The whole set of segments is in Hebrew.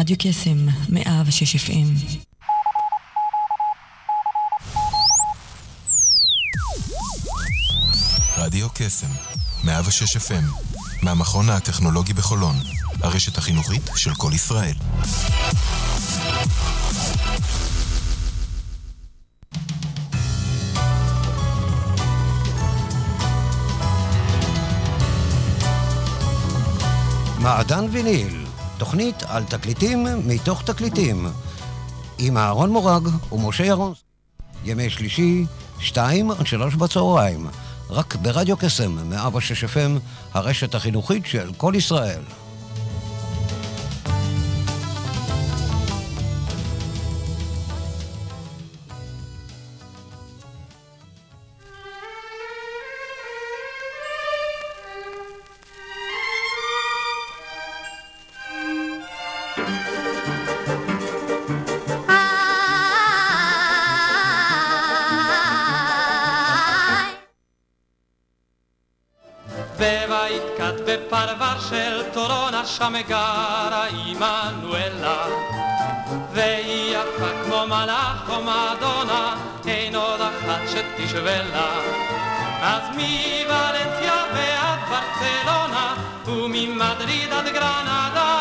רדיו קסם, מאה ושש אפים. רדיו קסם, 106 FM, מהמכון הטכנולוגי בחולון, הרשת החינוכית של כל ישראל. מעדן ויניל, תוכנית על תקליטים מתוך תקליטים, עם אהרון מורג ומשה ירון. ימי שלישי, שתיים עד שלוש בצהריים, רק ברדיו קסם, 106 FM, הרשת החינוכית של כל ישראל. שם גרה עמנואלה והיא יפה כמו מלאך או מדונה אין עוד אחת שתשווה לה אז מוולנסיה ועד ברצלונה וממדריד עד גרנדה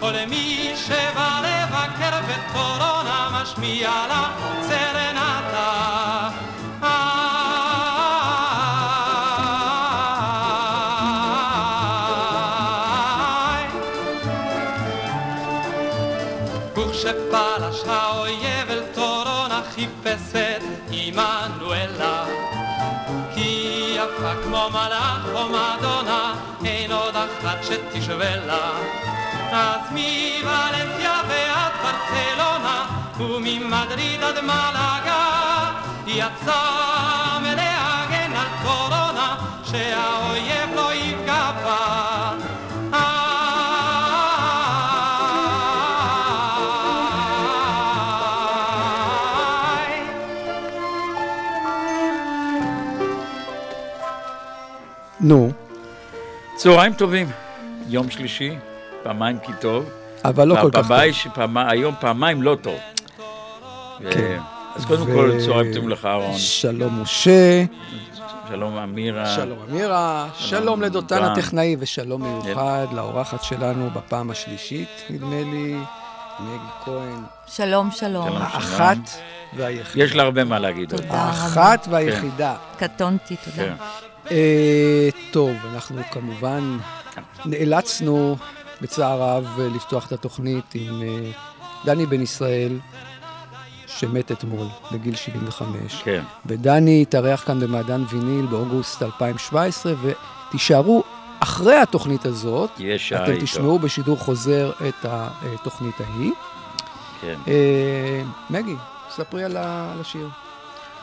כל מי שבא לבקר בטורונה משמיע לה סרנטה וכשפלש האויב אל טורונה חיפש את עמנואלה היא יפה כמו מלאך או מדונה אין עוד אחת שתשווה לה אז מוולנסיה ועד ברצלונה וממדריד עד מלאגה יצא מלהגן על טורונה שהאויב נו. צהריים טובים, יום שלישי, פעמיים כי טוב. אבל לא כל כך טוב. שפעמה, היום פעמיים לא טוב. כן. אז קודם כל, צהריים טובים לך, אהרון. שלום משה. שלום אמירה. שלום אמירה. שלום לדותן הטכנאי, ושלום מיוחד לאורחת שלנו בפעם השלישית, נדמה לי, מגי כהן. שלום, שלום. האחת והיחידה. יש לה הרבה מה להגיד. תודה רבה. האחת והיחידה. קטונתי, תודה. אה, טוב, אנחנו כמובן נאלצנו בצער רב לפתוח את התוכנית עם אה, דני בן ישראל, שמת אתמול בגיל 75. כן. ודני התארח כאן במעדן ויניל באוגוסט 2017, ותישארו אחרי התוכנית הזאת. יש שעה אתם איתו. תשמעו בשידור חוזר את התוכנית ההיא. כן. אה, מגי, ספרי על השיר.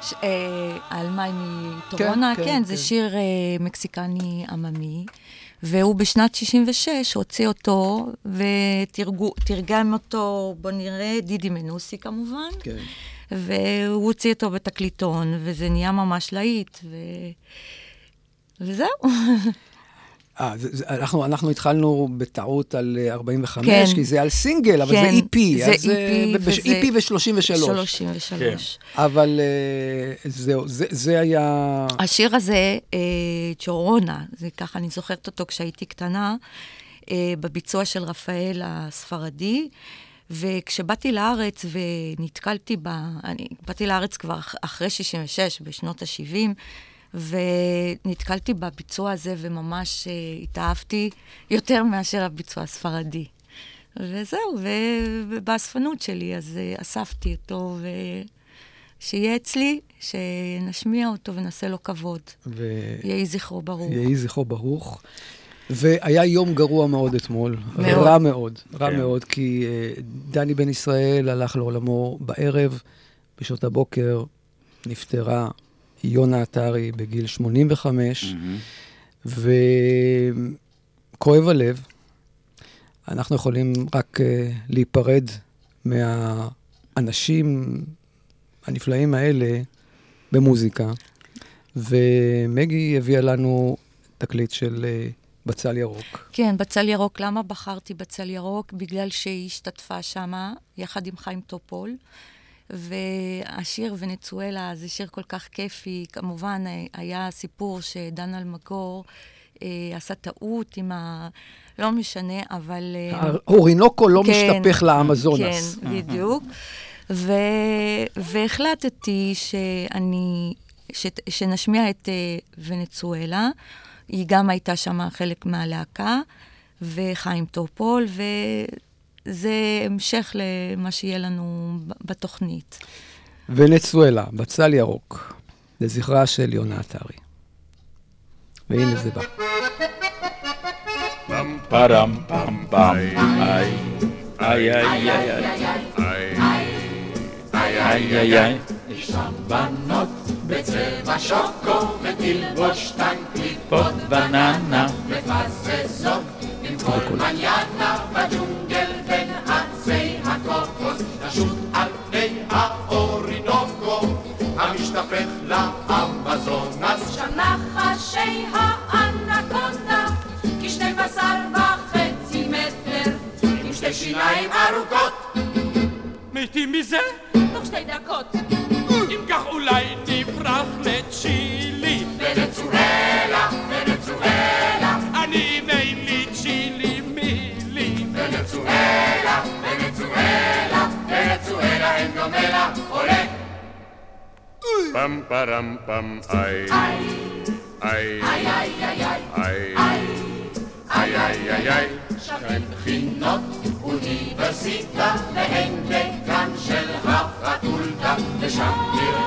ש- אה, על מים מטורונה, כן, כן, כן, זה כן. שיר אה, מקסיקני עממי, והוא בשנת 66 הוציא אותו ותרגם אותו, בוא נראה, דידי מנוסי כמובן, כן. והוא הוציא אותו בתקליטון, וזה נהיה ממש להיט, ו... וזהו. אה, זה, זה, אנחנו, אנחנו התחלנו בטעות על אה, 45, כן. כי זה על סינגל, אבל כן, זה EP. זה אז, אה, EP, בש- וזה- EP ו-33. 33. אבל אה, זהו, זה, זה היה... השיר הזה, אה, צ'ורונה, זה ככה, אני זוכרת אותו כשהייתי קטנה, אה, בביצוע של רפאל הספרדי, וכשבאתי לארץ ונתקלתי ב... אני באתי לארץ כבר אח- אחרי 66, בשנות ה-70, ונתקלתי בביצוע הזה וממש אה, התאהבתי יותר מאשר הביצוע הספרדי. וזהו, ו- ובאספנות שלי, אז אה, אספתי אותו, ו... שיהיה אצלי, שנשמיע אותו ונעשה לו כבוד. ו... יהי זכרו ברוך. יהי זכרו ברוך. והיה יום גרוע מאוד אתמול. מאוד. רע מאוד, רע כן. מאוד, כי אה, דני בן ישראל הלך לעולמו בערב, בשעות הבוקר נפטרה יונה עטרי בגיל 85, וכואב הלב. אנחנו יכולים רק אה, להיפרד מהאנשים הנפלאים האלה במוזיקה. ומגי הביאה לנו תקליט של אה, בצל ירוק. כן, בצל ירוק. למה בחרתי בצל ירוק? בגלל שהיא השתתפה שמה, יחד עם חיים טופול. והשיר ונצואלה זה שיר כל כך כיפי. כמובן, היה סיפור שדן אלמגור אה, עשה טעות עם ה... לא משנה, אבל... אה, האורינוקו לא כן, משתפך לאמזונס. כן, בדיוק. ו... והחלטתי שאני, ש... שנשמיע את uh, ונצואלה. היא גם הייתה שם חלק מהלהקה, וחיים טופול, וזה המשך למה שיהיה לנו בתוכנית. ונצואלה, בצל ירוק, לזכרה של יונה עטרי. והנה זה בא. פרם פם פם, איי, איי, איי, איי, איי, איי, איי. פות בננה, נחשי האנקונדה, כשני בשר וחצי מטר, עם שתי שיניים ארוכות, מתים מזה? תוך שתי דקות. אם כך אולי נברח לצ'ילי. ונצואלה, ונצואלה, אני אם אין לי צ'ילי מילי. ונצואלה, ונצואלה, ונצואלה אין דומה לה, עולה. Pam ay איי, ay איי, איי, איי, איי, ay איי, ay ay ay ay שכן בחינות אוניברסיטה והן דקן של הפקולטה ושם נראה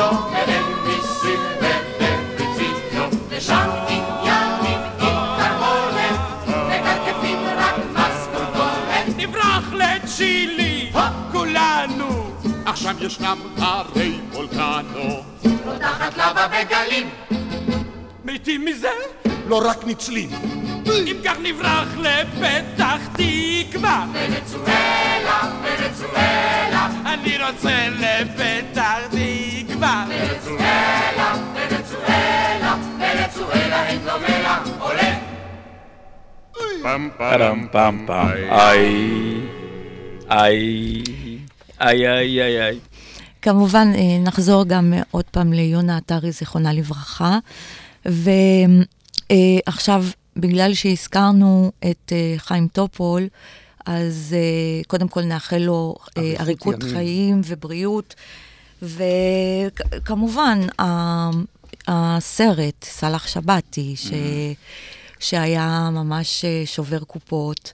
וקריבידיו, ואין מיסים ודפיציטיו, ושם עניינים עם קרבולת, מקרקפים רק משכורתולת. נברח לצ'ילי, כולנו. עכשיו ישנם הרי וולקנו. רותחת לבה בגלים, מתים מזה? לא רק ניצלים אם כך נברח לפתח תקווה. ונצואלה, ונצואלה, אני רוצה לפתח תקווה. ונצואלה, ונצואלה, ונצואלה אין דומה לה, עולה פם pam פם, ay איי, איי, איי, איי, איי, איי. כמובן, אה, נחזור גם אה, עוד פעם ליונה עטרי, זיכרונה לברכה. ועכשיו, בגלל שהזכרנו את אה, חיים טופול, אז אה, קודם כל נאחל לו אה, אריכות. חיים ובריאות. וכמובן, הסרט, סאלח שבתי, ש... שהיה ממש שובר קופות,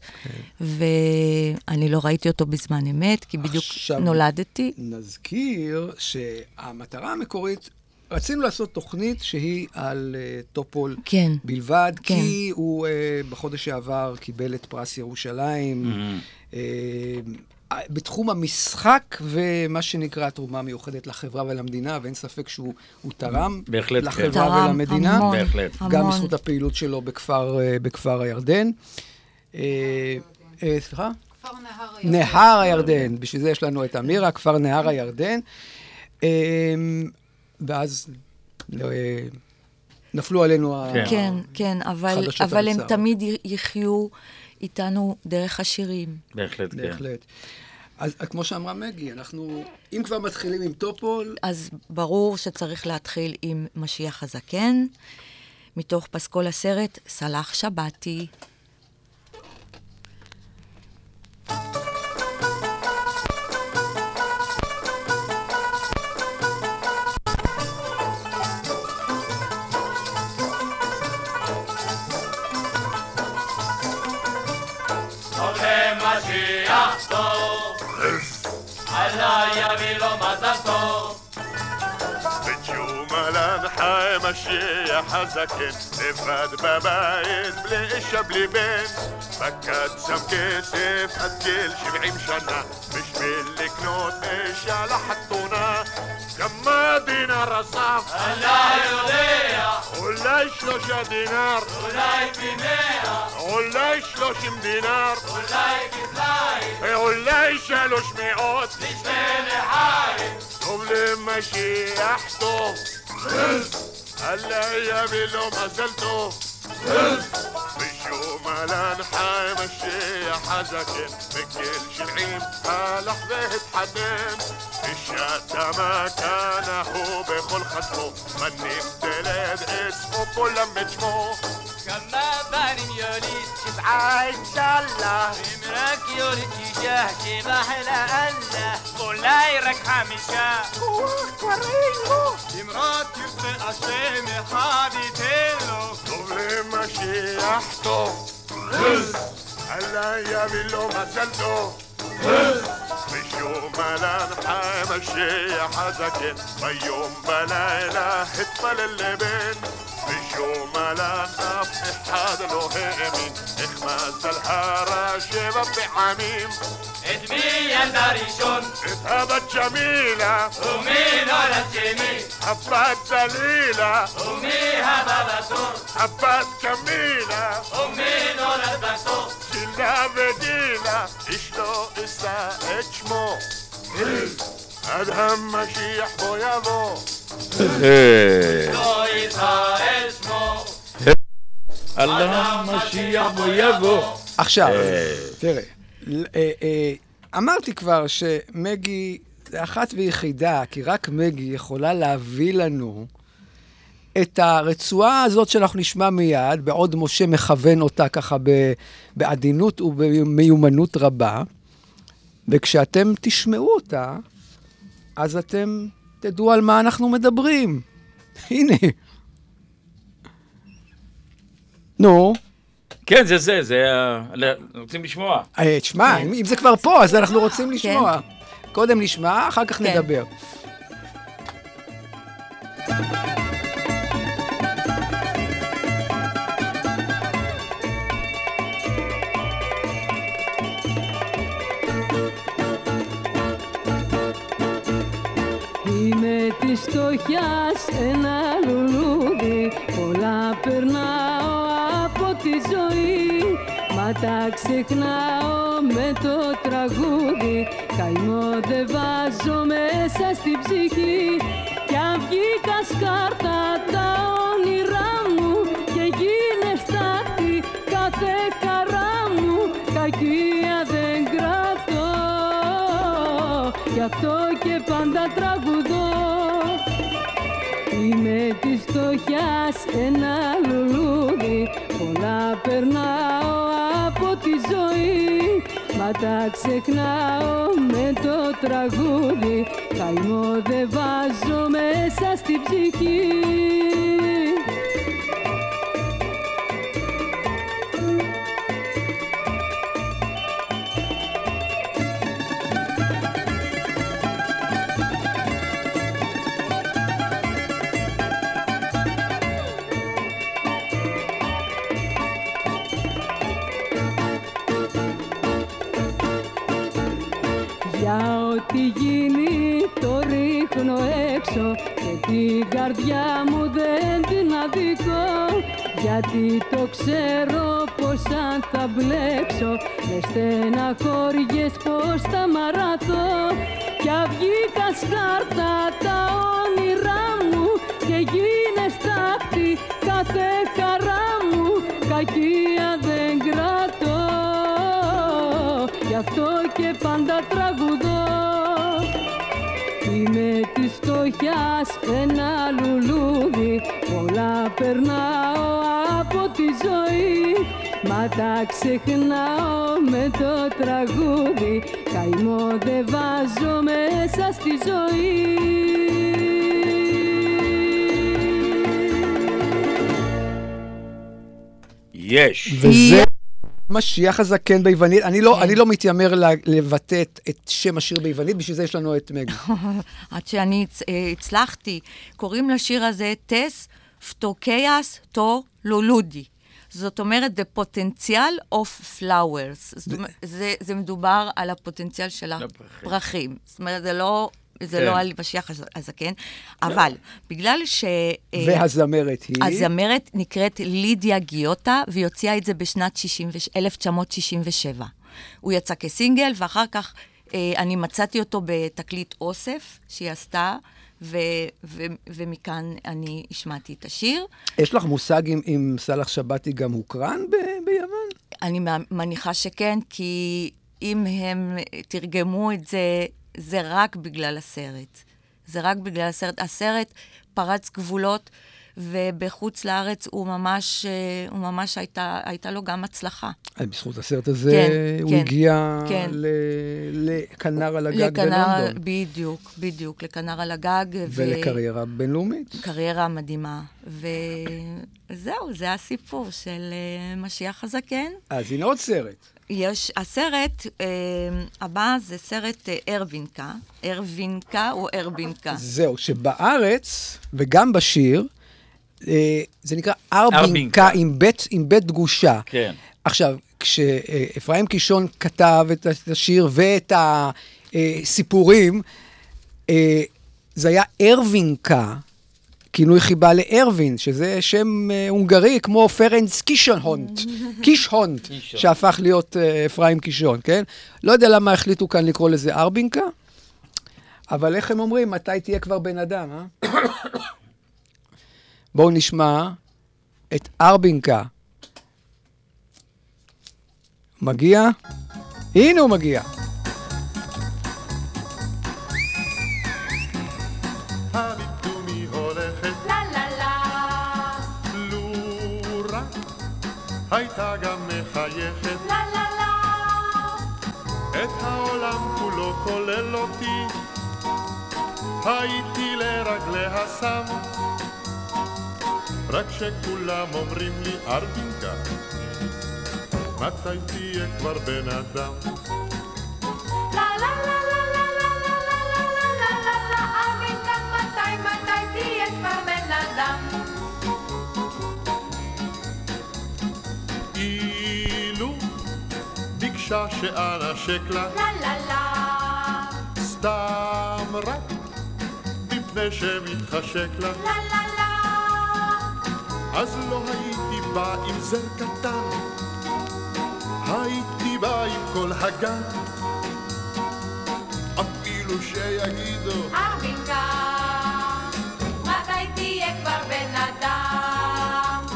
ואני לא ראיתי אותו בזמן אמת, כי בדיוק עכשיו- נולדתי. נזכיר שהמטרה המקורית, רצינו לעשות תוכנית שהיא על uh, טופול כן. בלבד, כן. כי הוא uh, בחודש שעבר קיבל את פרס ירושלים. Uh, בתחום המשחק ומה שנקרא תרומה מיוחדת לחברה ולמדינה, ואין ספק שהוא הוא תרם בהחלט כן. לחברה תרם ולמדינה. המון, בהחלט. גם המון. בזכות הפעילות שלו בכפר, אה, בכפר הירדן. אה, אה, סליחה? כפר נהר הירדן. נהר הירדן, בשביל זה יש לנו את אמירה, כפר נהר הירדן. ואז אה, נפלו עלינו ה... כן. כן, כן, אבל, אבל הם. תמיד יחיו איתנו דרך השירים. בהחלט, כן. בהחלט. אז כמו שאמרה מגי, אנחנו, אם כבר מתחילים עם טופול, אז ברור שצריך להתחיל עם משיח הזקן, מתוך פסקול הסרט סלאח שבתי. משיח שטור. על הימין לו מזל טוב. בדיום על הנחי משיח הזקן, לבד בבית, בלי אישה בלי בן. פקד שם כסף עד גיל שבעים שנה, בשביל לקנות אישה לחתונה. كما دينار رصاف لا يضيع ولا شلوشة دينار ولا بمية ولا شلوش دينار ولا كفلاي ولا شلوش مئات ليش بين حارب قبل ما شي احتو هلا يا بلو ما زلتو אלן חי משיח הזקן, בגיל שבעים הלך והתחתן. אישה מכנה הוא בכל חסמו, בנים תלד אספו כולם את שמו. כמה בנים יוליד, كما باني يوليد تبع الله. امرك يولي تجاه تبح الله مولاي رك حمشا وكريلو امرك يبطي اشيمي حادي تيلو. طول ماشي يحطو هلا يا بلو ما سلتو هز. يوم لا حمشي حزكت ما يوم بلا لا اطفال اللي بين לא האמין, איך מזל הרע שבע פעמים. את מי ילדה ראשון, את הבת ג'מילה, ומי נולד שני, הבת דלילה, ומי הבא בתור, הבת קמילה. ומי נולד בסוף. גילה וגילה, אשתו אשא את שמו. עד המשיח בוא יבוא. לא ישראל שמו. אללה משיח בו יבוא. עכשיו, תראה, ל- אה, אה, אמרתי כבר שמגי זה אחת ויחידה, כי רק מגי יכולה להביא לנו את הרצועה הזאת שאנחנו נשמע מיד, בעוד משה מכוון אותה ככה בעדינות ובמיומנות רבה, וכשאתם תשמעו אותה, אז אתם תדעו על מה אנחנו מדברים. הנה. נו. כן, זה זה, זה... ה- ל- רוצים לשמוע. אה, תשמע, אם אם זה כבר פה, אז אנחנו רוצים לשמוע. קודם נשמע, אחר כך כן. נדבר. Είμαι της στοχιάς ένα λουλούδι Πολλά περνάω από τη ζωή. Μα τα ξεχνάω με το τραγούδι. Καημό δεν βάζω μέσα στην ψυχή. Κι αν βγήκα σκάρτα τα όνειρά μου Και γίνε στάχτη κάθε χαρά μου Κακία δεν κρατώ. Γι' αυτό και πάντα τραγουδώ. Είμαι της φτωχιάς ένα λουλούδι Πολλά περνάω από τη ζωή Μα τα ξεχνάω με το τραγούδι. Καημό δεν βάζω μέσα στην ψυχή Γιατί το ξέρω πως αν θα μπλέξω Με στεναχώριες πως θα μαραθώ. Κι αν βγήκα σκάρτα τα όνειρά μου Και γίνε στάχτη κάθε χαρά μου Κακία δεν κρατώ. Γι' αυτό και πάντα τραγουδώ. Είμαι της φτωχιάς ένα λουλούδι Πολλά περνάω τα ξεχνάω με το τραγούδι Καημό δεν βάζω μέσα στη ζωή יש. וזה משיח הזקן ביוונית. אני לא, אני לא מתיימר ל- לבטא את, את שם השיר ביוונית, בשביל זה יש לנו את מגי. עד שאני הצ- אה, הצלחתי. קוראים לשיר הזה טס פטוקיאס טו לולודי. זאת אומרת, the potential of flowers. זאת אומרת, זה, זה מדובר על הפוטנציאל של הפרחים. זאת אומרת, זה לא... זה כן. לא על משיח הז- הזקן, אבל בגלל ש... אה, והזמרת היא? הזמרת נקראת לידיה גיוטה, והיא הוציאה את זה בשנת 60 1967. הוא יצא כסינגל, ואחר כך אה, אני מצאתי אותו בתקליט אוסף שהיא עשתה, ו- ו- ומכאן אני השמעתי את השיר. יש לך מושג אם, אם סאלח שבתי גם הוקרן ב- ביוון? אני מניחה שכן, כי אם הם תרגמו את זה, זה רק בגלל הסרט. זה רק בגלל הסרט. הסרט פרץ גבולות, ובחוץ לארץ הוא ממש, אה, הוא ממש הייתה, הייתה לו גם הצלחה. אה, בזכות הסרט הזה כן, הוא כן, הגיע כן. ל- לכנר על הגג לכנר, בלונדון. בדיוק, בדיוק, לכנר על הגג. ו- ולקריירה בינלאומית. קריירה מדהימה. וזהו, זה הסיפור של אה, משיח הזקן. אז הנה עוד סרט. יש, הסרט אה, הבא זה סרט אה, ארבינקה. ארבינקה או ארבינקה? זהו, שבארץ, וגם בשיר, זה נקרא ארבינקה ארבינקה. עם בית, עם בית דגושה. כן. עכשיו, כשאפרים קישון כתב את השיר ואת הסיפורים, אה, זה היה ארווינקה, כינוי חיבה לארווין, שזה שם אה, הונגרי כמו פרנס קישהונט, קישון. שהפך להיות אה, אפרים קישון, כן? לא יודע למה החליטו כאן לקרוא לזה ארבינקה, אבל איך הם אומרים, מתי תהיה כבר בן אדם, אה? בואו נשמע את ארבינקה. מגיע? הנה הוא מגיע. הייתה גם מחייכת לה לה לה, את העולם כולו כולל אותי הייתי לרגליה שם רק שכולם אומרים לי ארגינקה, מתי תהיה כבר בן אדם? אישה שאנשק לה לה לה לה סתם רק מפני שמתחשק לה לה לה אז לא הייתי בא עם זר קטן הייתי בא עם כל הגן אפילו שיגידו ארבינקה, מתי תהיה כבר בן אדם?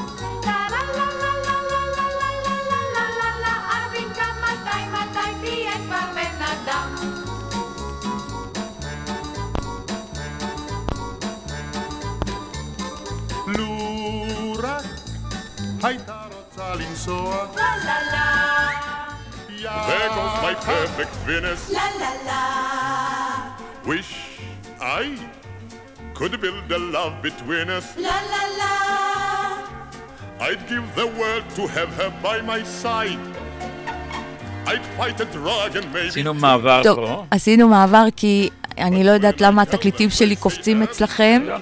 לה לה לה לנסוע לה לה לה, There goes my perfect Venus לה לה לה, Wish I could build a love between us. לה לה לה, I'd give the world to have her by my side. I'd fight a dragon maybe עשינו מעבר טוב, פה. עשינו מעבר כי אני לא יודעת למה התקליטים שלי קופצים אצלכם. לא.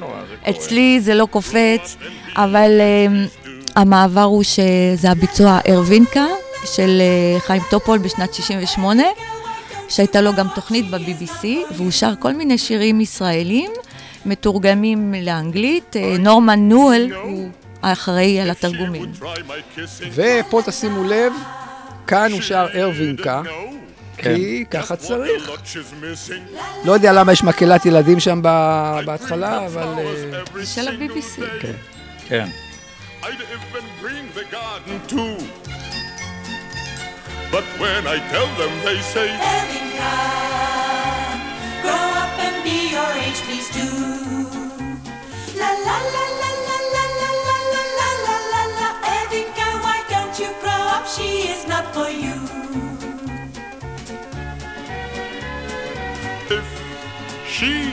אצלי זה לא קופץ, אבל um, המעבר הוא שזה הביצוע ארווינקה של uh, חיים טופול בשנת 68, שהייתה לו גם תוכנית ב-BBC, והוא שר כל מיני שירים ישראלים מתורגמים לאנגלית. אה, נורמן נואל הוא האחראי על התרגומים. ופה תשימו לב, כאן הוא שר ארווינקה, כן. כי ככה צריך. לא יודע למה יש מקהלת ילדים שם בהתחלה, אבל... אה, של ה-BBC. day. כן. I'd even bring the garden too. But when I tell them, they say, Ervinka, grow up and be your age, please do. La la la la la la la la la la la la why don't you grow up? She is not for you. if she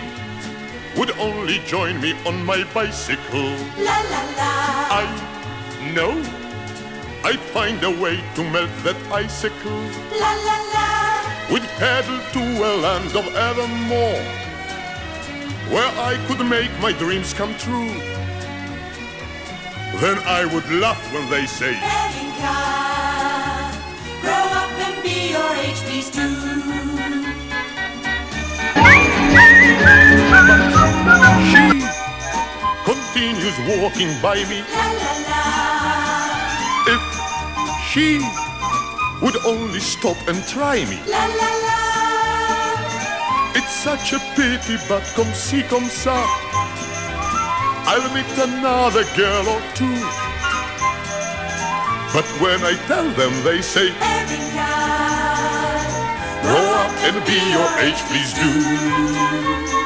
would only join me on my bicycle, La la la. I know I'd find a way to melt that icicle. La la la. We'd paddle to a land of evermore, where I could make my dreams come true. Then I would laugh when they say, continues walking by me. La la la. If she would only stop and try me. La la la. It's such a pity, but come see, come ça. I'll meet another girl or two. But when I tell them, they say, Evinka, Grow up and be your age, please do.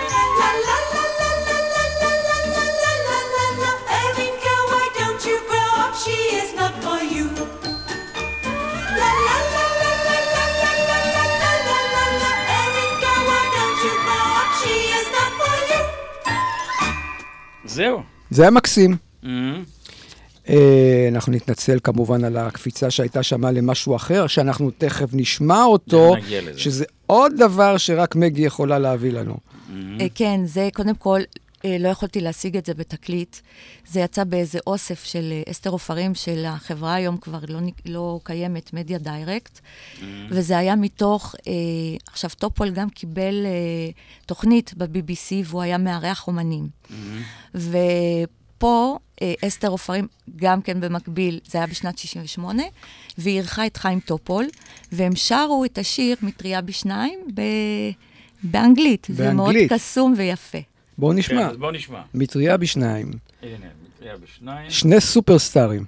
זהו. זה היה מקסים. Mhm. אה, אנחנו נתנצל כמובן על הקפיצה שהייתה שמה למשהו אחר, שאנחנו תכף נשמע אותו. שזה עוד דבר שרק מגי יכולה להביא לנו. אה, כן, זה קודם כל, לא יכולתי להשיג את זה בתקליט. זה יצא באיזה אוסף של אה, אסתר עופרים, של החברה היום כבר לא, לא קיימת, מדיה דיירקט. וזה היה מתוך, אה, עכשיו, טופול גם קיבל אה, תוכנית ב-BBC, והוא היה מארח אומנים. ופה אה, אסתר עופרים, גם כן במקביל, זה היה בשנת 68, והיא אירחה את חיים טופול, והם שרו את השיר מטריה בשניים ב... באנגלית. זה מאוד באנגלית. קסום ויפה. בואו כן, נשמע. אז בואו נשמע. מטריה בשניים. הנה, מטריה בשניים. שני סופרסטארים.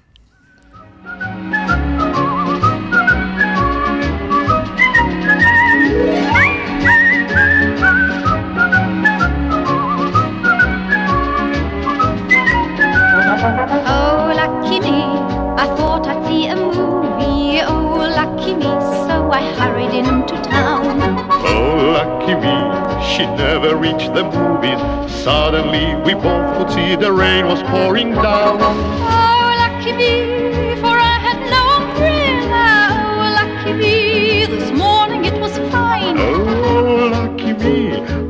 She never reached the movies. Suddenly, we both could see the rain was pouring down. Oh, lucky me, for I had no umbrella. Oh, lucky me, this morning it was fine. Oh, lucky me,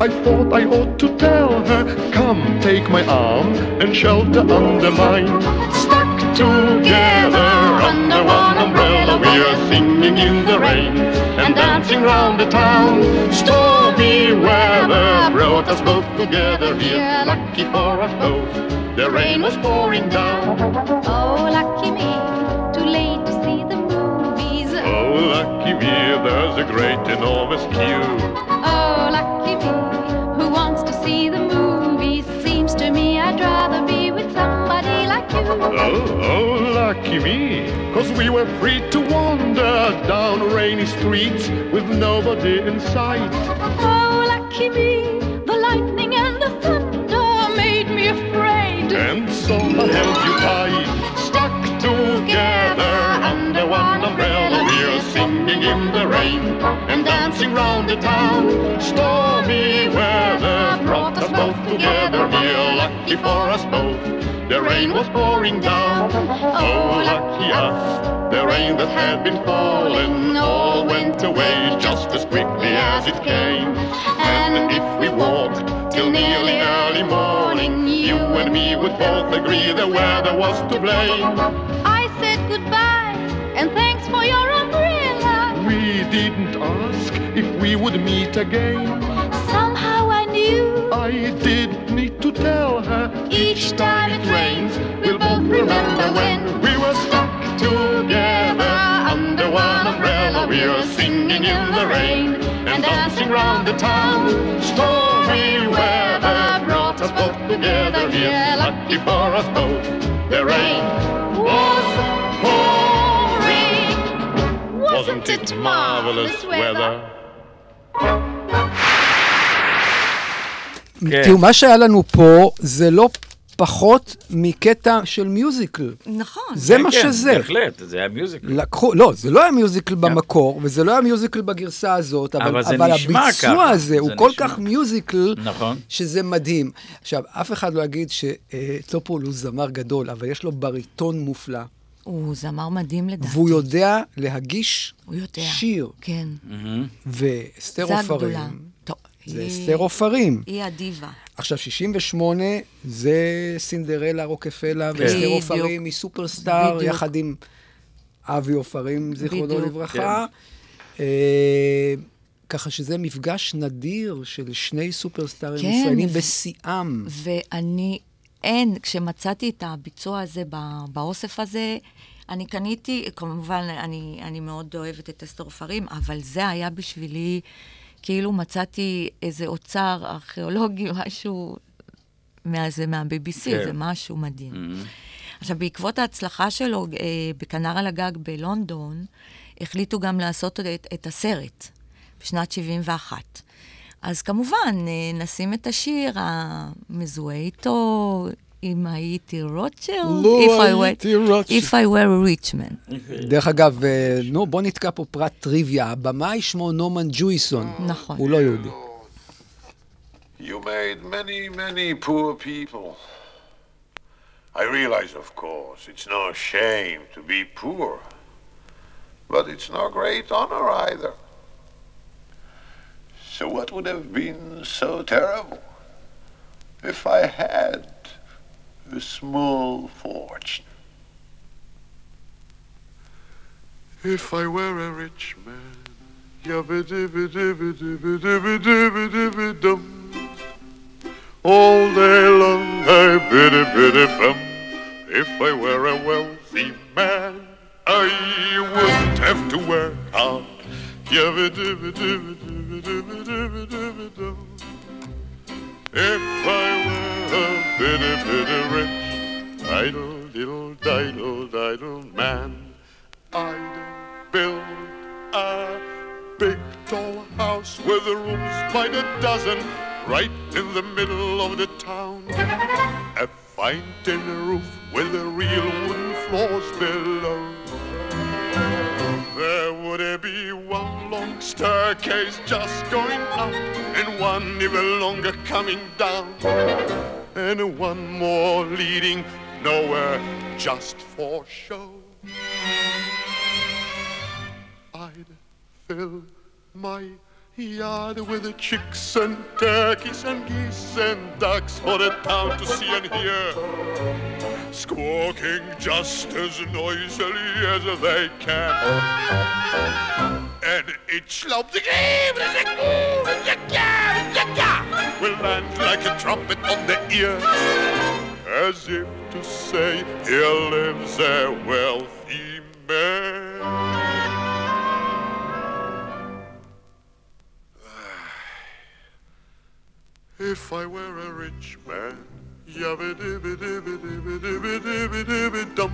I thought I ought to tell her. Come, take my arm and shelter under mine. Stuck together under one umbrella, we are singing in the rain and dancing round the town. Stormy weather brought us both together here, lucky for us both. The rain was pouring down. Oh, lucky me, too late to see the movies. Oh, lucky me, there's a great enormous queue. Oh, lucky me, who wants to see the Oh, oh, lucky me, cause we were free to wander down rainy streets with nobody in sight. Oh, lucky me, the lightning and the thunder made me afraid. And so I held you tight, stuck together under one umbrella. We're singing in the rain and dancing round the town. Stormy weather brought us both together here, lucky for us both. The rain was pouring down. Oh, oh lucky us, the rain that had been falling all went away just as quickly as it came. And if we walked till nearly early morning, you and me would both agree the weather was to blame. I said goodbye and thanks for your umbrella. We didn't ask if we would meet again. Somehow I knew I did need to tell her each time it rains. We'll both remember when we were stuck together under one umbrella. We were singing in the rain and dancing round the town. Stormy weather brought us both together here, lucky for us both. The rain was pouring. Wasn't it marvelous weather? כן. תראו, מה שהיה לנו פה זה לא פחות מקטע של מיוזיקל. נכון. זה כן, מה כן, שזה. בהחלט, זה היה מיוזיקל. לקחו, לא, זה לא היה מיוזיקל במקור, וזה לא היה מיוזיקל בגרסה הזאת, אבל, אבל זה אבל הביצוע ככה, הזה הוא זה כל נשמע. כך מיוזיקל, נכון. שזה מדהים. עכשיו, אף אחד לא יגיד שטופול הוא זמר גדול, אבל יש לו בריטון מופלא. הוא זמר מדהים לדעתי. והוא יודע להגיש הוא יודע. שיר. כן. ואסתר זה הגדולה. זה אסתר עופרים. היא הדיבה. עכשיו, 68 זה סינדרלה רוקפלה, כן. ואסתר. עופרים היא סופרסטאר, בדיוק. יחד עם אבי עופרים, זיכרונו. לברכה. אה, ככה שזה מפגש נדיר של שני סופרסטארים כן, ישראלים ו- בשיאם. ואני, אין, כשמצאתי את הביצוע הזה באוסף הזה, אני קניתי, כמובן, אני, אני מאוד אוהבת את אסתר עופרים, אבל זה היה בשבילי, כאילו מצאתי איזה אוצר ארכיאולוגי, משהו מהזה, מה-BBC, כן. זה משהו מדהים. עכשיו, בעקבות ההצלחה שלו אה, בכנר על הגג בלונדון, החליטו גם לעשות את, את הסרט בשנת 71. אז כמובן, אה, נשים את השיר המזוהה איתו, אם הייתי רוטשילד, לא If I were- הייתי רוטשילד. If I were a rich man. דרך אגב, אה, נו, בוא נתקע פה פרט טריוויה. הבמאי שמו נומן ג'ויסון. נכון. הוא לא יהודי. You made many, many poor people. I realize, of course, it's no shame to be poor. But it's no great honor either. So what would have been so terrible if I had a small fortune? If I were a rich man, yabba-dibba-dibba-dibba-dibba-dibba-dibba-dum. All day long I biddy biddy bum. If I were a wealthy man, I wouldn't have to work hard. Yabba dibba dibba dibba dibba dibba dum. If I a bitty bitty rich, idle diddle diddle diddle man, I'd build a big tall house with rooms by the dozen right in the middle of the town. A fine tin roof with the real wooden floors below. There would be one long staircase just going up and one even longer coming down. And one more leading nowhere just for show. I'd fill my yard with the chicks and turkeys and geese and ducks for the town to see and hear. Squawking just as noisily as they can. And each lump will land like a trumpet on the ear. As if to say, here lives a wealthy man. If I were a rich man, yabba dibba dibba dibba dibba dibba dibba dum.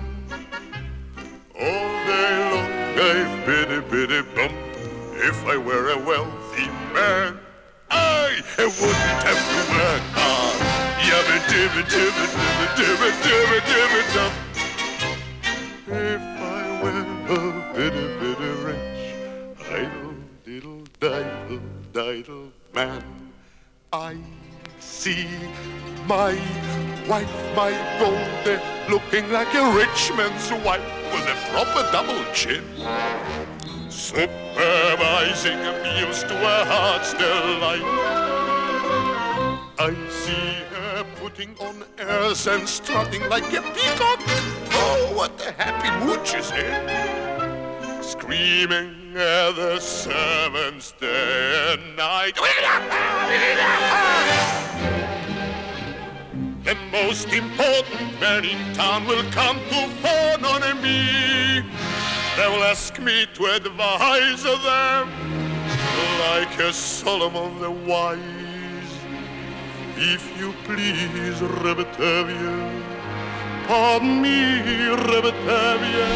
All day long I biddy biddy bum. If I were a wealthy man, I wouldn't have to work hard. Ah, Yabba dibba dibba dibba dibba dibba dibba dum. If I were a bitty bitty rich, idle diddle diddle diddle man. I see my wife, my Goldie, looking like a rich man's wife with a proper double chin. Supervising meals to her heart's delight. I see her putting on airs and strutting like a peacock. Oh, what a happy mood she's in. Screaming at the servants day and night. The most important man in town will come to phone on me. They will ask me to advise them like a Solomon the wise. If you please, Rebetavia, pardon me, Rebetavia,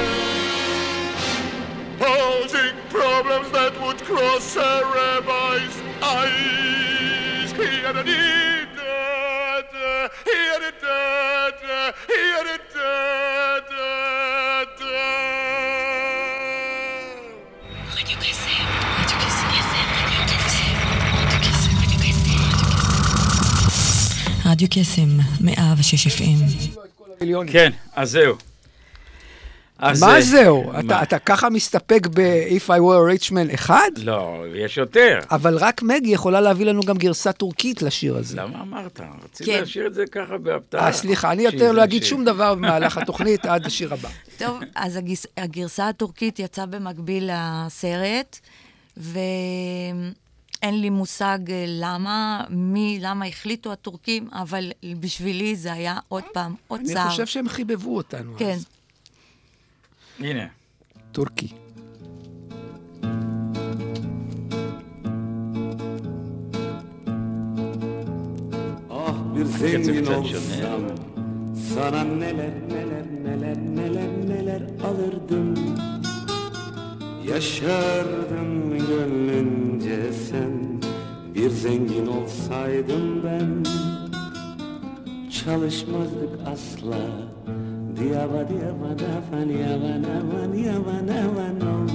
posing problems that would cross a rabbi's eyes. Here it is, here it is, here it רדיו קסם, 106 FM. כן, אז זהו. אז, מה אה, זהו? מה? אתה- אתה ככה מסתפק ב-If I were a rich man אחד? לא, יש יותר. אבל רק מגי יכולה להביא לנו גם גרסה טורקית לשיר הזה. למה אמרת? רציתי כן. להשאיר את זה ככה בהפתעה. אה, סליחה, אני יותר לא אגיד שיר. שום דבר במהלך התוכנית עד השיר הבא. טוב, אז הגרס, הגרסה הטורקית יצאה במקביל לסרט, ואין לי מושג אה, למה, מי, למה החליטו הטורקים, אבל בשבילי זה היה עוד פעם, עוד אני. חושב שהם חיבבו אותנו כן. אז. הנה. טורקי. Bir zengin olsam. Sana neler neler neler neler neler alırdım Yaşardım sen Bir zengin olsaydım ben Çalışmazdık asla. Diyava diyava davan yavan avan yavan avan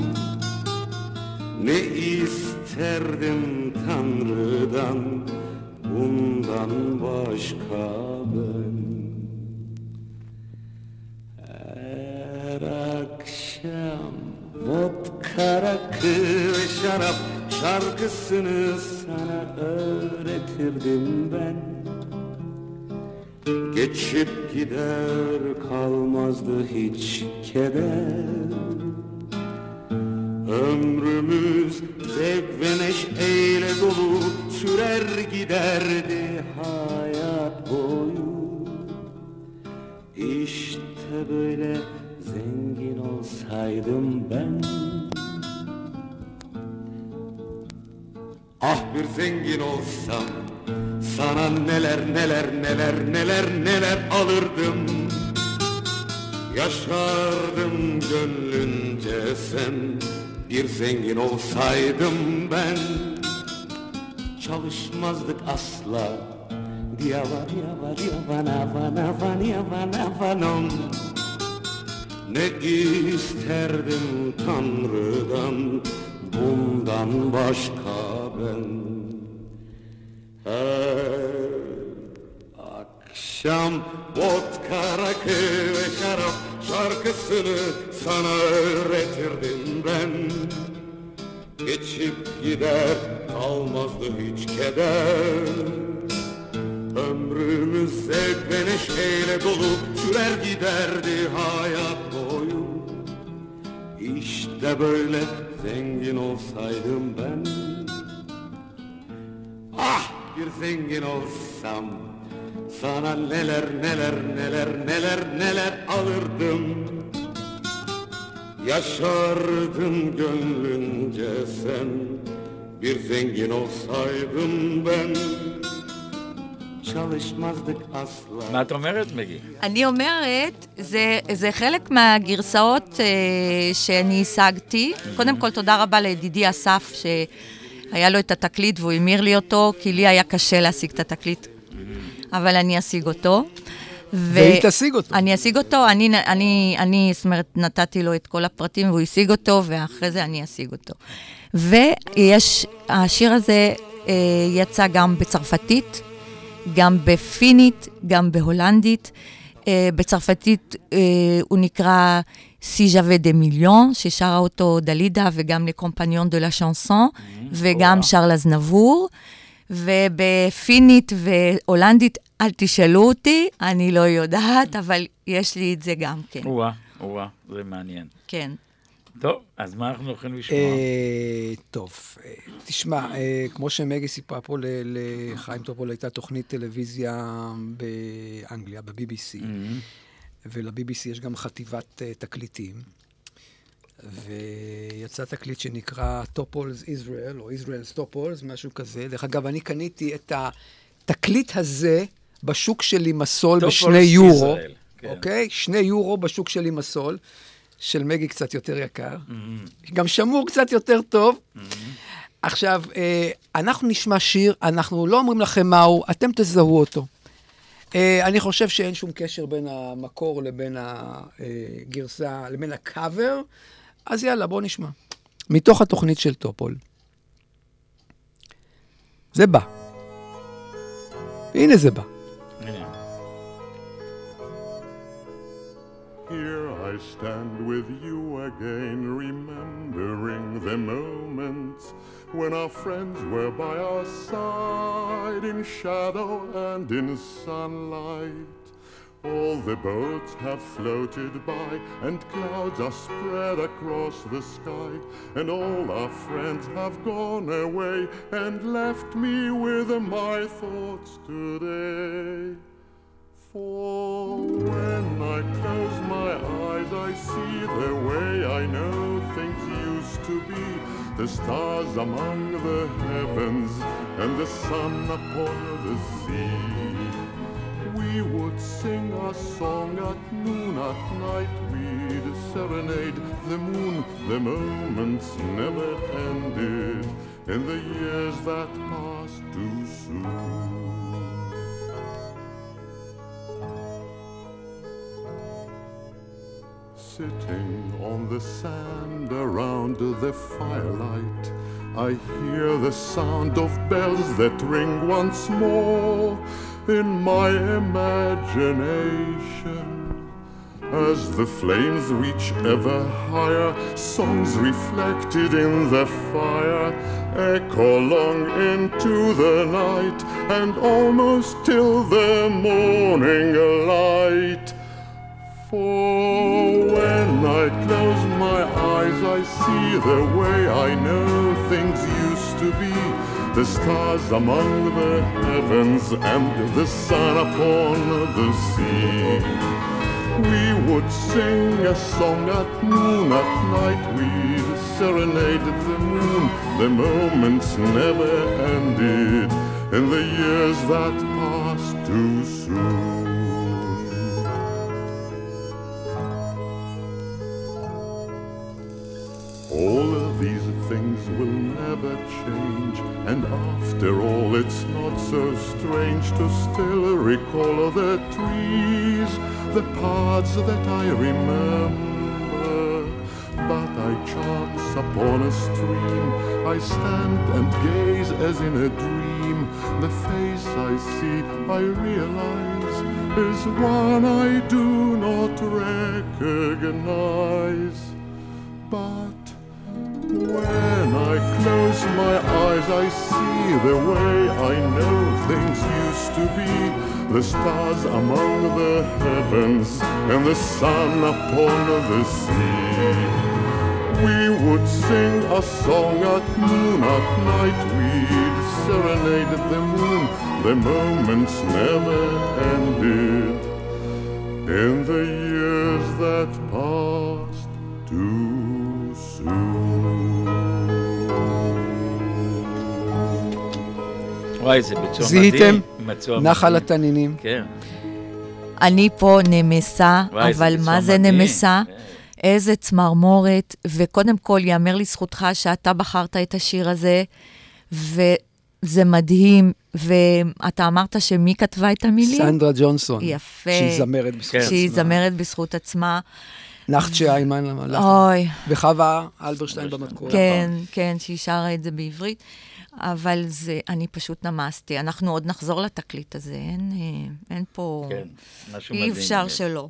Ne isterdim Tanrı'dan Bundan başka ben. Her akşam vodka, rakı ve şarap Şarkısını sana öğretirdim ben. Geçip gider kalmazdı hiç keder. Ömrümüz zevk ve neşeyle dolu Sürer giderdi hayat boyu. İşte böyle zengin olsaydım ben Ah bir zengin olsam Sana neler neler neler neler neler alırdım. Yaşardım gönlünce sen Bir zengin olsaydım ben. Çalışmazdık asla Diyava diyava diyavana vana van yavana vanom Ne isterdim Tanrı'dan Bundan başka ben Her akşam vodka, rakı ve şarap şarkısını sana öğretirdim ben. Geçip gider kalmazdı hiç keder. Ömrümüz zevk ve neşeyle dolu sürer giderdi hayat boyu. İşte böyle zengin olsaydım ben bir zengin olsam sana neler neler neler neler neler alırdım Yaşardım gönlünce sen Bir zengin olsaydım ben çalışmazdık asla מה את אומרת, מגי? אני אומרת, זה, זה חלק מהגרסאות אה, שאני השגתי. קודם כל, תודה רבה לידידי אסף, שהיה לו את התקליט והוא המיר לי אותו, כי לי היה קשה להשיג את התקליט, אבל אני אשיג אותו. ו- והיא תשיג אותו. אני אשיג אותו, אני, אני, אני, זאת אומרת, נתתי לו את כל הפרטים והוא השיג אותו, ואחרי זה אני אשיג אותו. ויש, השיר הזה אה, יצא גם בצרפתית, גם בפינית, גם בהולנדית. אה, בצרפתית אה, הוא נקרא סי ז'אווה דה מיליון, ששרה אותו דלידה, וגם לקומפניון דה לה שנסון, וגם שרל אזנבור. ובפינית והולנדית, אל תשאלו אותי, אני לא יודעת, אבל יש לי את זה גם כן. או-אה, או-אה, זה מעניין. כן. טוב, אז מה אנחנו יכולים לשמוע? אה, טוב, אה, תשמע, אה, כמו שמגי סיפרה פה לחיים טופול, הייתה תוכנית טלוויזיה באנגליה, ב-BBC, ול-BBC יש גם חטיבת תקליטים, ויצא תקליט שנקרא Topol's Israel, או Israel's Topol's, משהו כזה. דרך אגב, אני קניתי את התקליט הזה בשוק של לימסול Topol's בשני יורו, כן. אוקיי? שני יורו בשוק של לימסול. של מגי קצת יותר יקר, גם שמור קצת יותר טוב. עכשיו, אה, אנחנו נשמע שיר, אנחנו לא אומרים לכם מהו, אתם תזהו אותו. אה, אני חושב שאין שום קשר בין המקור לבין הגרסה, לבין הקאבר, אז יאללה, בואו נשמע. מתוך התוכנית של טופול. זה בא. הנה זה בא. I stand with you again, remembering the moments when our friends were by our side in shadow and in sunlight. All the boats have floated by, and clouds are spread across the sky, and all our friends have gone away and left me with my thoughts today. For when I close my eyes, I see the way I know things used to be. The stars among the heavens and the sun upon the sea. We would sing a song at noon at night. We'd serenade the moon. The moments never ended in the years that passed too soon. Sitting on the sand around the firelight, I hear the sound of bells that ring once more in my imagination. As the flames reach ever higher, songs reflected in the fire echo long into the night and almost till the morning light. For when I close my eyes, I see the way I know things used to be. The stars among the heavens and the sun upon the sea. We would sing a song at noon at night. We'd serenade the moon. The moments never ended in the years that passed too soon. All of these things will never change, and after all, it's not so strange to still recall the trees, the paths that I remember. But I chance upon a stream, I stand and gaze as in a dream. The face I see, I realize, is one I do not recognize. But when I close my eyes, I see the way I know things used to be. The stars among the heavens and the sun upon the sea. We would sing a song at noon at night. We'd serenade the moon. The moments never ended in the years that passed too וואי, זה ביצוע מדהים. זיהיתם? נחל. התנינים. כן. אני פה נמסה, וואי, אבל מה זה מדהים. נמסה? איזה צמרמורת, וקודם כל, ייאמר לזכותך שאתה בחרת את השיר הזה, וזה מדהים, ואתה אמרת שמי כתבה את המילים? סנדרה ג'ונסון. יפה. שהיא זמרת בזכות עצמה. שהיא זמרת בזכות עצמה. נחצ'ה איימן. אוי. וחווה אלברשטיין במתכון. כן, כן, שהיא שרה את זה בעברית. אבל זה, אני פשוט נמסתי. אנחנו עוד נחזור לתקליט הזה, אין, אה, אין פה... כן, משהו אי מדהים. אפשר באמת. שלא.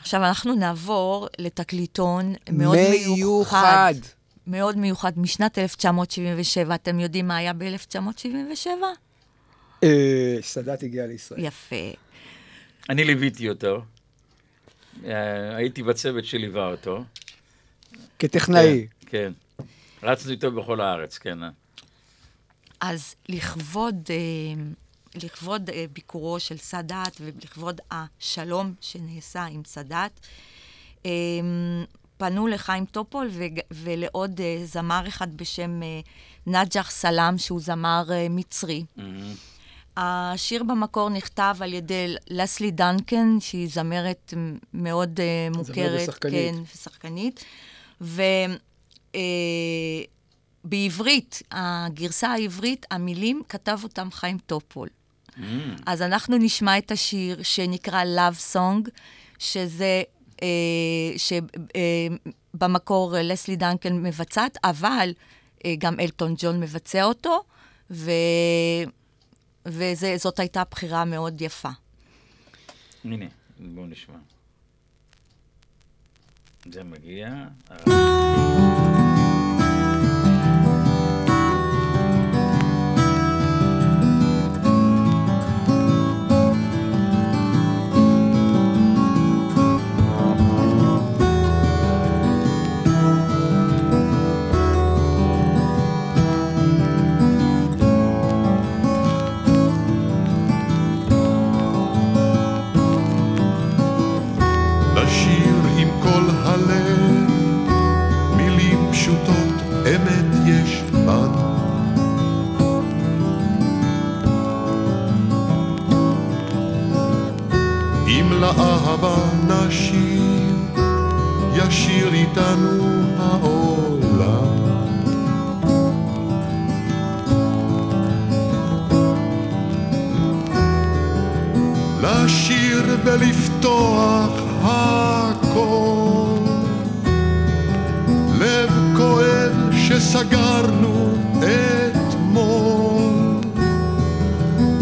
עכשיו, אנחנו נעבור לתקליטון מאוד מיוחד. מיוחד. מאוד מיוחד, משנת 1977. אתם יודעים מה היה ב-1977? אה, סאדאת הגיע לישראל. יפה. אני ליוויתי אותו. אה, הייתי בצוות שליווה אותו. כטכנאי. כן, כן. רצתי איתו בכל הארץ, כן. אז לכבוד, אה, לכבוד אה, ביקורו של סאדאת ולכבוד השלום שנעשה עם סאדאת, אה, פנו לחיים טופול ו- ולעוד זמר אחד בשם נג'ח סלאם, שהוא זמר מצרי. השיר במקור נכתב על ידי לסלי דנקן, שהיא זמרת מאוד מוכרת. ושחקנית. כן, ושחקנית. ובעברית, הגרסה העברית, המילים, כתב אותם חיים טופול. אז אנחנו נשמע את השיר שנקרא Love Song, שזה, אה, שבמקור אה, לסלי דנקן מבצעת, אבל אה, גם אלטון ג'ון מבצע אותו, ו... וזאת הייתה בחירה מאוד יפה. הנה, בואו נשמע. זה מגיע. אם לאהבה נשיר, ישיר איתנו העולם. לשיר ולפתוח הכל. לב כואב שסגרנו אתמול,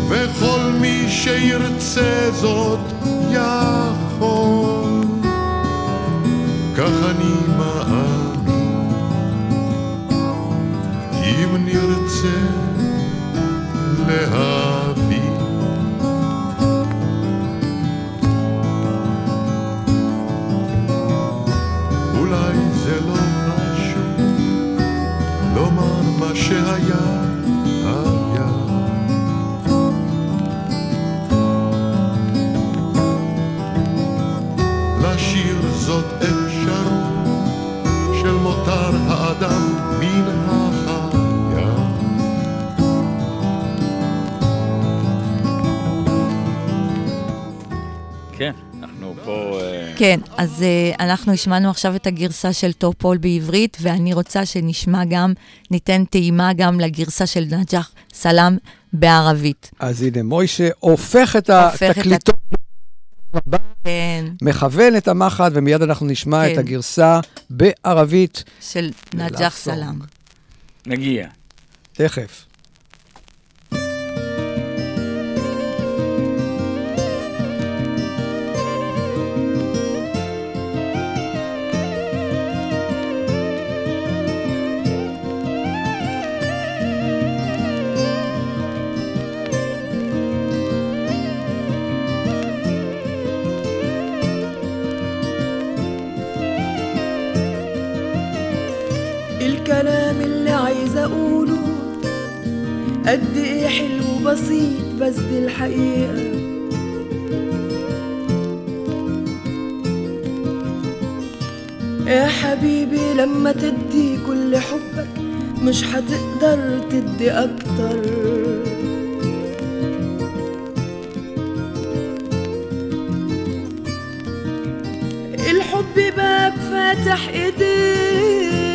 וכל מי שירצה זאת יכול. כך אני מאמין, אם נרצה להבין. אולי זה לא חשוב לומר מה שהיה, האדם מן החיה. כן, אנחנו פה... אה, כן, אז uh, אנחנו השמענו עכשיו את הגרסה של טופול בעברית, ואני רוצה שנשמע גם, ניתן טעימה גם לגרסה של נג'ח סלאם בערבית. אז הנה, מוישה הופך את הופך את התקליטון, כן, מכוון את המחט, ומיד אנחנו נשמע את כן. הגרסה בערבית. של נג'ח. סלאם. נגיע. תכף. قد إيه حلو بسيط بس دي الحقيقة. يا حبيبي لما تدي كل حبك مش هتقدر تدي أكتر. الحب باب فاتح إيديه.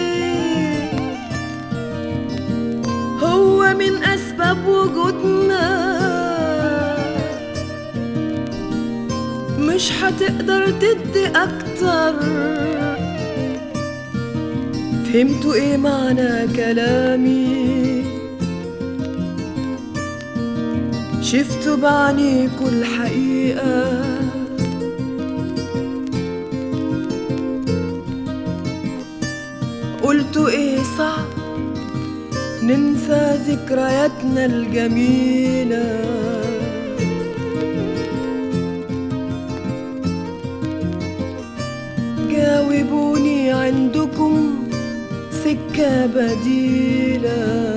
هو من أسباب وجودنا. مش هتقدر تدي أكتر. فهمتوا إيه معنى كلامي؟ شفتوا بعينيكوا الحقيقة قلتوا إيه صعب؟ ذكرياتنا الجميلة؟ جاوبوني عندكم سكة بديلة.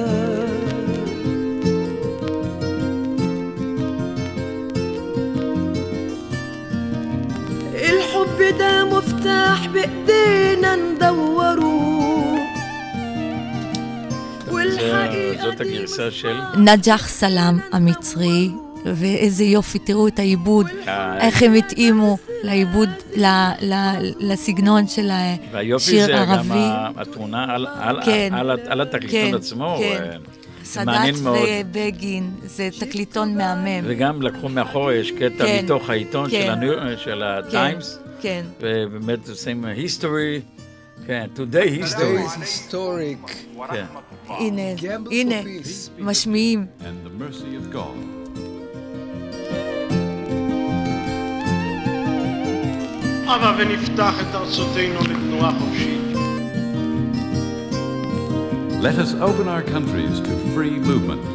الحب ده مفتاح بإيدينا ندوره. זאת הגרסה של... נג'ח סלאם המצרי, ואיזה יופי, תראו את העיבוד, אה, איך הם התאימו לעיבוד, לסגנון של והיופי השיר זה גם ערבי. ה- התמונה על- כן, התקליטון כן, עצמו. כן. אה, סאדאת. ובגין, זה תקליטון מהמם. וגם לקחו מאחורה, יש קטע מתוך העיתון של ה-Times, כן. ובאמת עושים history, כן, today history. Today's historic. כן. הנה, הנה, משמיעים. and the mercy of God. הבה ונפתח את ארצותינו לתנועה חופשית. Let us open our countries to free movement.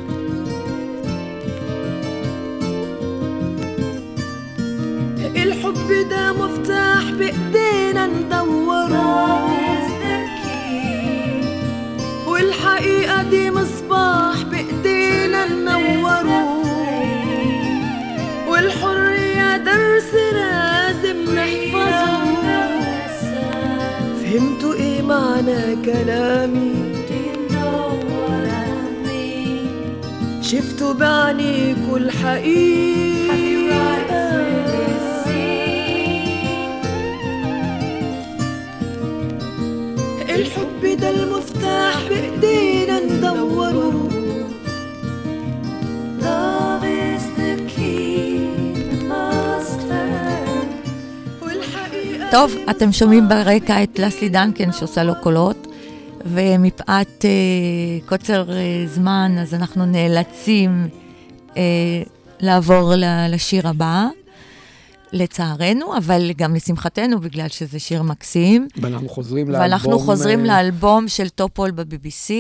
الحب ده مفتاح بإيدينا ندوره والحقيقة دي مصباح بإيدينا ننوره والحرية درس لازم نحفظه. فهمتوا إيه معنى كلامي؟ شفتوا بعينيكوا الحقيقة טוב, אתם שומעים ברקע את לסלי דנקן שעושה לו קולות, ומפאת אה, קוצר אה, זמן, אז אנחנו נאלצים אה, לעבור ל- לשיר הבא, לצערנו, אבל גם לשמחתנו, בגלל שזה שיר מקסים. ואנחנו חוזרים לאלבום... ואנחנו חוזרים אה, לאלבום של טופול ב-BBC,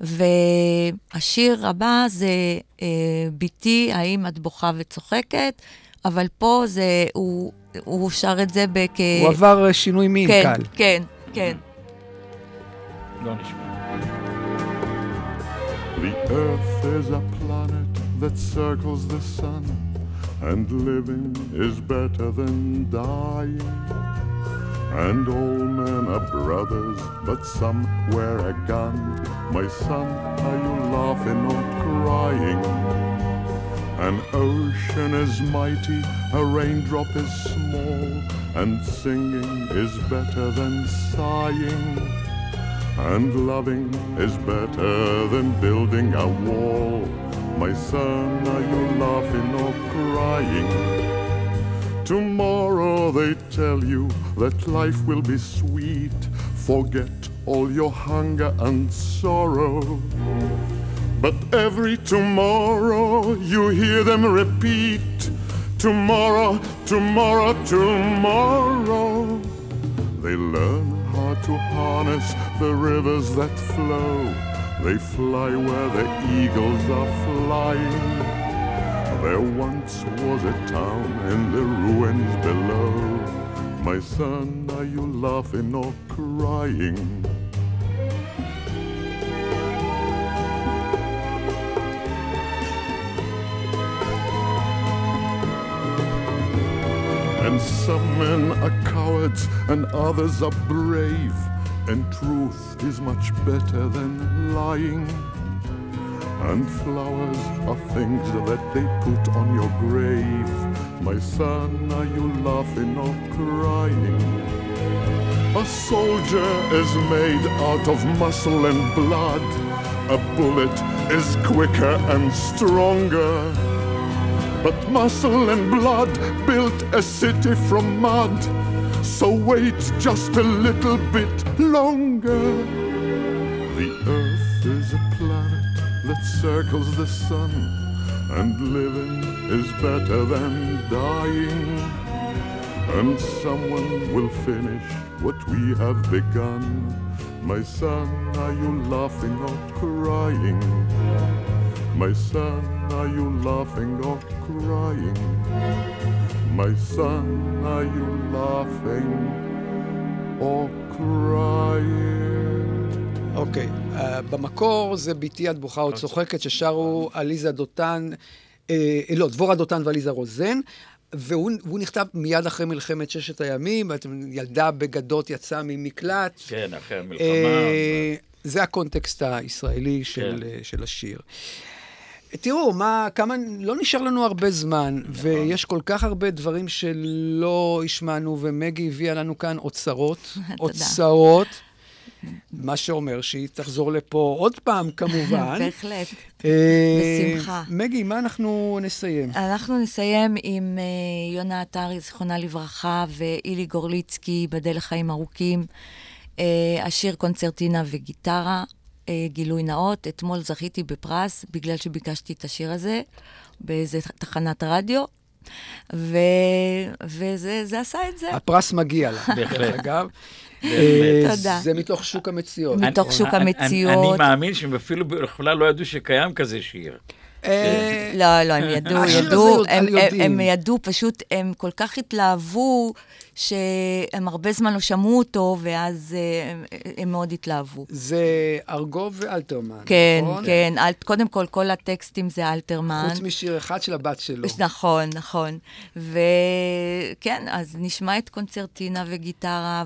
והשיר הבא זה אה, ביתי, האם את בוכה וצוחקת, אבל פה זה, הוא, הוא שר את זה בכ... הוא עבר אה, שינוי מין כן, קל. כן, כן. לא נשמע. The earth is a planet that circles the sun, and living is better than dying. And all men are brothers, but some wear a gun. My son, are you laughing or crying? An ocean is mighty, a raindrop is small, and singing is better than sighing. And loving is better than building a wall. My son, are you laughing or crying? Tomorrow they tell you that life will be sweet. Forget all your hunger and sorrow. But every tomorrow you hear them repeat Tomorrow, tomorrow, tomorrow. They learn how to harness the rivers that flow. They fly where the eagles are flying. There once was a town in the ruins below. My son, are you laughing or crying? And some men are cowards and others are brave. And truth is much better than lying. And flowers are things that they put on your grave. My son, are you laughing or crying? A soldier is made out of muscle and blood. A bullet is quicker and stronger. But muscle and blood built a city from mud. So wait just a little bit longer. The earth is a planet that circles the sun, and living is better than dying. And someone will finish what we have begun. My son, are you laughing or crying? My son, are you laughing or crying? My son, are you laughing or crying? אוקיי, אה, במקור זה בתי את בוכה או צוחקת, ששרו עליזה דותן, אה, לא, דבורה דותן ועליזה רוזן. והוא והוא נכתב מיד אחרי מלחמת ששת הימים, ילדה בגדות יצאה ממקלט. כן, אחרי המלחמה. אה, זה הקונטקסט הישראלי של, כן. אה, של השיר. תראו, מה, כמה, לא נשאר לנו הרבה זמן, נכון. ויש כל כך הרבה דברים שלא השמענו, ומגי הביאה לנו כאן אוצרות, אוצרות, מה שאומר שהיא תחזור לפה עוד פעם, כמובן. בהחלט. אה, בשמחה. מגי, מה אנחנו נסיים? אנחנו נסיים עם uh, יונה עטרי, זיכרונה לברכה, ואילי גורליצקי, בדל לחיים ארוכים. Uh, השיר קונצרטינה וגיטרה, גילוי נאות. אתמול זכיתי בפרס בגלל שביקשתי את השיר הזה באיזה תחנת רדיו, ו... וזה זה עשה את זה. הפרס מגיע לה, בהחלט. דרך אגב. אה, תודה. זה מתוך שוק המציאות. מתוך אני- שוק המציאות. אני מאמין שהם אפילו בכלל לא ידעו שקיים כזה שיר. אה, לא, לא, הם ידעו, ידעו. הם ידעו, פשוט הם כל כך התלהבו, שהם הרבה זמן לא שמעו אותו, ואז אה, הם, הם מאוד התלהבו. זה ארגוב ואלתרמן, כן, נכון? כן, אל, קודם כל, כל הטקסטים זה אלתרמן. חוץ משיר אחד של הבת שלו. נכון, נכון. וכן, אז נשמע את קונצרטינה וגיטרה,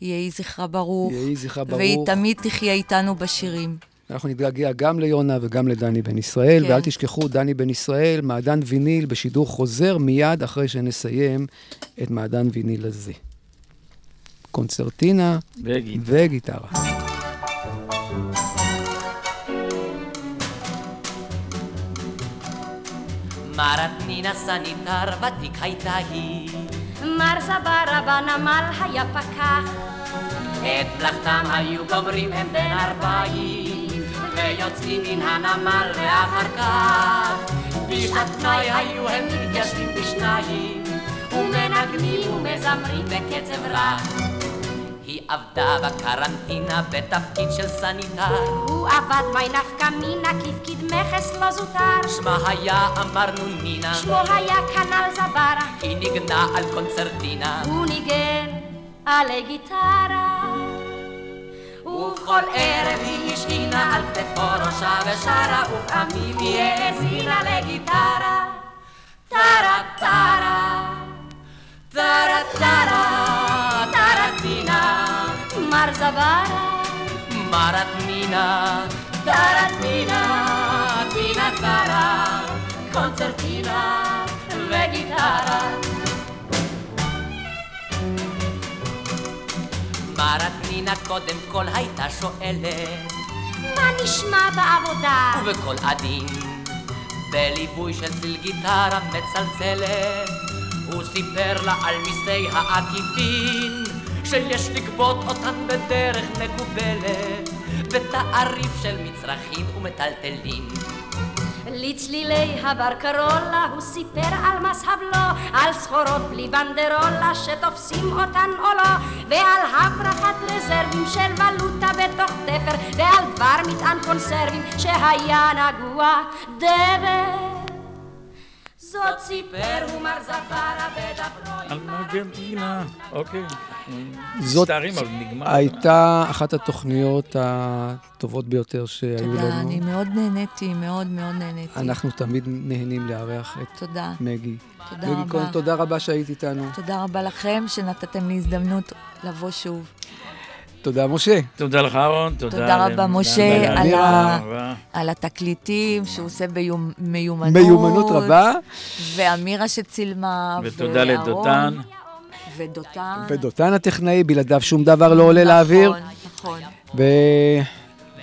ויהי זכרה ברוך. יהי זכרה ברוך. והיא תמיד תחיה איתנו בשירים. אנחנו נתגעגע גם ליונה וגם לדני בן ישראל, כן. ואל תשכחו, דני בן ישראל, מעדן ויניל בשידור חוזר מיד אחרי שנסיים את מעדן ויניל הזה. קונצרטינה וגיטרה. וגיטרה. מרתנינה סניטר ותיק הייתה היא. מר זברה בנמל היה פקח. את מלאכתם היו גומרים הם בן ארבעים, ויוצאים מן הנמל ואחר כך. בשעת פנאי היו הם מתיישבים בשניים, ומנגנים ומזמרים בקצב רע. היא עבדה בקרנטינה בתפקיד של סניטר. הוא עבד מי נפקא מינה כפקיד מכס לא זוטר. שמה היה אמרנו נינה, שמו היה כנ"ל זברה. היא ניגנה על קונצרטינה. הוא ניגן עלי גיטרה. ובכל ערב היא השעינה על כתפו ראשה ושרה, ופעמים היא האזינה לגיטרה. טרה טרה, טרה טרה, טרטינה, מר זברה. מרתנינה, טרטינה, טינה טרה, קונצרטינה וגיטרה. מרתנינה קודם כל הייתה שואלת מה נשמע בעבודה? ובקול עדין, בליווי של צליל גיטרה מצלצלת, הוא סיפר לה על מיסי העקיפין, שיש לגבות אותן בדרך מקובלת, בתעריף של מצרכים ומטלטלים. לצלילי הברקרולה הוא סיפר על מס הבלו, על סחורות בלי בנדרולה שתופסים אותן או לא, ועל הברחת רזרבים של ולוטה בתוך תפר, ועל דבר מטען קונסרבים שהיה נגוע דבר. זאת סיפר הוא מר זברה בדברו על מרגנטינה, אוקיי. זאת. הייתה אחת התוכניות הטובות ביותר שהיו תודה, לנו. אני מאוד נהניתי, מאוד מאוד נהניתי. אנחנו תמיד נהנים לארח את תודה. מגי. תודה מגי רבה. כהן, תודה רבה שהיית איתנו. תודה רבה לכם שנתתם לי הזדמנות לבוא שוב. תודה, משה. תודה לך, אהרון. תודה תודה רבה, משה. על ה- רבה. על התקליטים שהוא עושה במיומנות. מיומנות רבה. ואמירה שצילמה. ותודה ואהרון. לדותן. ודותן. ודותן הטכנאי, בלעדיו שום דבר לא עולה לאוויר. נכון.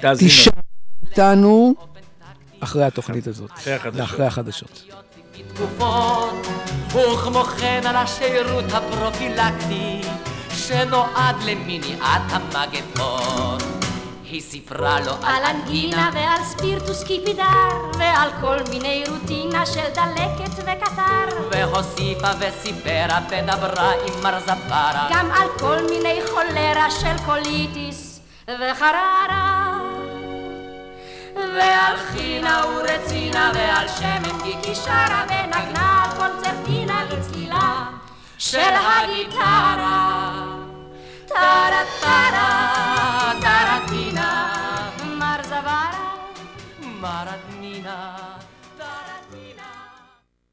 תאזינו. ותשאר איתנו אחרי התוכנית הזאת. אחרי החדשות. וכמו כן על השירות הפרופילקטי שנועד למניעת המגפות. היא סיפרה לו על אנגינה ועל ספירטוס קיפידר ועל כל מיני רוטינה של דלקת וקטר. והוסיפה וסיפרה ודברה עם מר זברה גם על כל מיני חולרה של קוליטיס וחררה. ועל חינה ורצינה ועל שמן גיקי שרה ונגנה על קונצרטינה לצלילה של הגיטרה טרטינה מר זברה מרתנינה